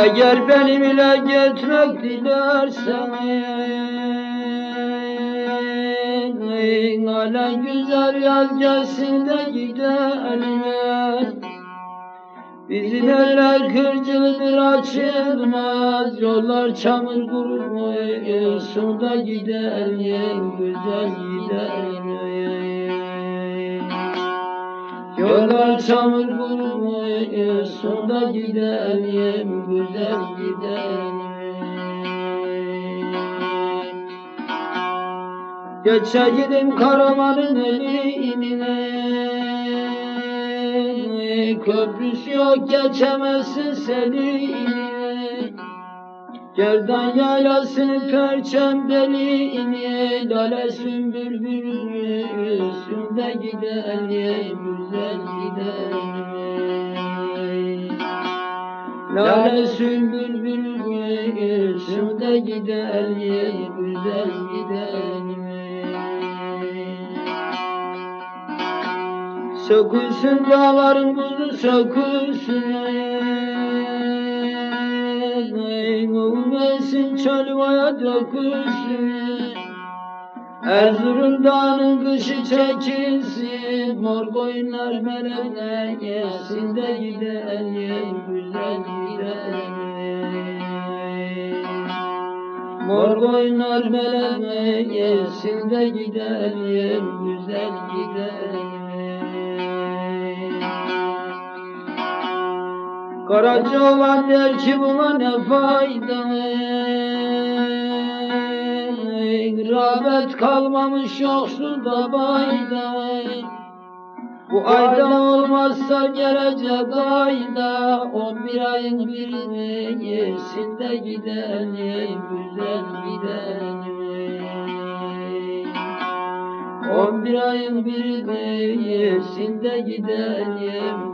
Eğer benimle gitmek dilersen Ala güzel yaz gelsin de gidelim. Bizim eller kırcıldır açılmaz. Yollar çamur kurumuş da gidelim Güzel gidelim. Yollar çamur kurumuş Sonda gidelim Güzel gidelim Geçelim Karaman'ın eline Köprüsü yok geçemezsin seninle Gerdan yaylasını perçembeliğini Lale sümbül bürüsünde gidelim Güzel gidelim Lale sümbül bürüsünde gidelim Güzel gidelim Sökülsün dağların buzu sökülsün. Olmasın çölvaya dökülsün. Erzurum dağının kışı çekilsin. Mor koyunlar melekler gelsin de gidelim Güzel gidelim Mor koyunlar melekler gelsin de gidelim Güzel gidelim Karaca olan der ki buna ne fayda? Rağbet kalmamış yoksul da bayda Bu ayda olmazsa gelecek ayda On bir ayın birini yesin de gidelim Güzel gidelim. On bir ayın birini yesin de gidelim Güzel gidelim